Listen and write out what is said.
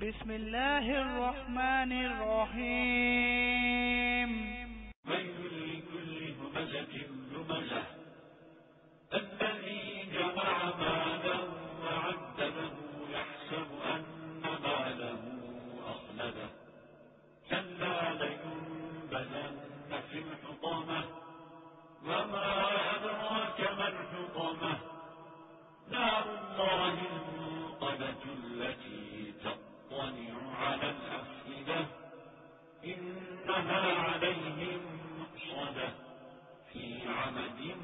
بسم الله الرحمن الرحيم ويل لكل همزة لمزة الذي جمع مالا وعدده يحسب أن ماله أخلده كلا لينبذن في الحطمة وما أدراك ما الحطمة؟ نار الله عليهم مؤصدة في عمد